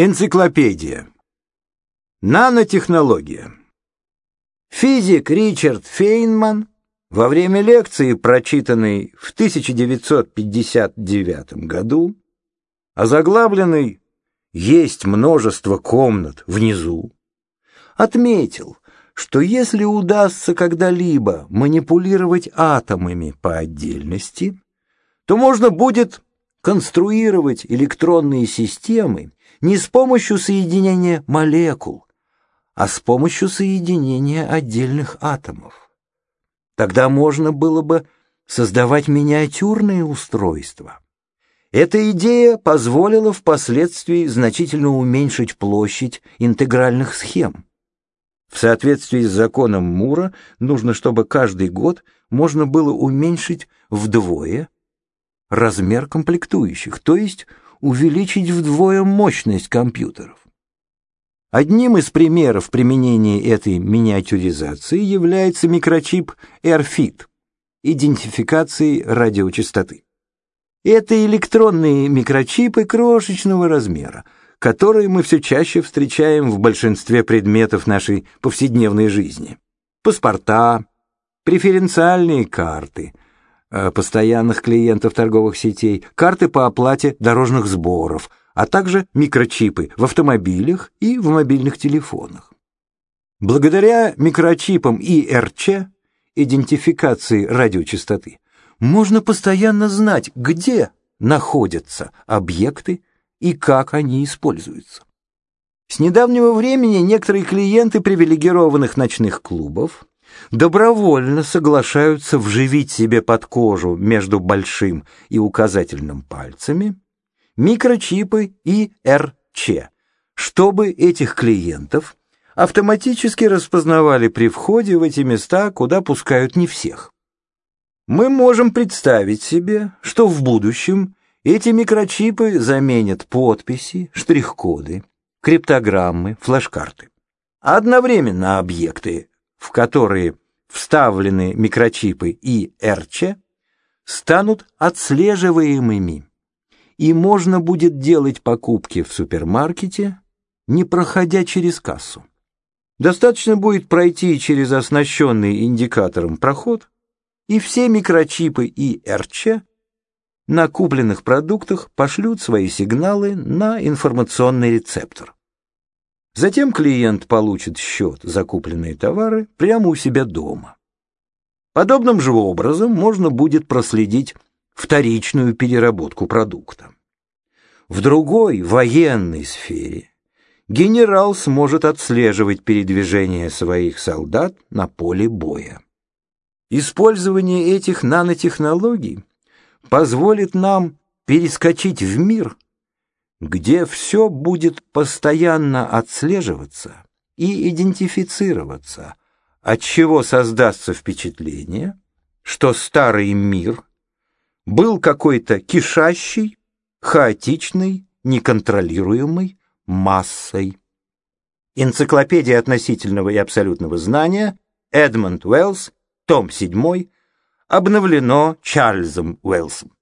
Энциклопедия. Нанотехнология. Физик Ричард Фейнман во время лекции, прочитанной в 1959 году, озаглавленной «Есть множество комнат внизу», отметил, что если удастся когда-либо манипулировать атомами по отдельности, то можно будет конструировать электронные системы не с помощью соединения молекул, а с помощью соединения отдельных атомов. Тогда можно было бы создавать миниатюрные устройства. Эта идея позволила впоследствии значительно уменьшить площадь интегральных схем. В соответствии с законом Мура нужно, чтобы каждый год можно было уменьшить вдвое размер комплектующих, то есть увеличить вдвое мощность компьютеров. Одним из примеров применения этой миниатюризации является микрочип AirFit идентификации радиочастоты. Это электронные микрочипы крошечного размера, которые мы все чаще встречаем в большинстве предметов нашей повседневной жизни. Паспорта, преференциальные карты – постоянных клиентов торговых сетей, карты по оплате дорожных сборов, а также микрочипы в автомобилях и в мобильных телефонах. Благодаря микрочипам ИРЧ, идентификации радиочастоты, можно постоянно знать, где находятся объекты и как они используются. С недавнего времени некоторые клиенты привилегированных ночных клубов добровольно соглашаются вживить себе под кожу между большим и указательным пальцами микрочипы ИРЧ, чтобы этих клиентов автоматически распознавали при входе в эти места, куда пускают не всех. Мы можем представить себе, что в будущем эти микрочипы заменят подписи, штрих-коды, криптограммы, флеш-карты. Одновременно объекты в которые вставлены микрочипы ИРЧ, станут отслеживаемыми, и можно будет делать покупки в супермаркете, не проходя через кассу. Достаточно будет пройти через оснащенный индикатором проход, и все микрочипы ИРЧ на купленных продуктах пошлют свои сигналы на информационный рецептор. Затем клиент получит счет за купленные товары прямо у себя дома. Подобным же образом можно будет проследить вторичную переработку продукта. В другой военной сфере генерал сможет отслеживать передвижение своих солдат на поле боя. Использование этих нанотехнологий позволит нам перескочить в мир – где все будет постоянно отслеживаться и идентифицироваться, от чего создастся впечатление, что старый мир был какой-то кишащий, хаотичный, неконтролируемой массой. Энциклопедия относительного и абсолютного знания, Эдмонд Уэллс, том 7, обновлено Чарльзом Уэллсом.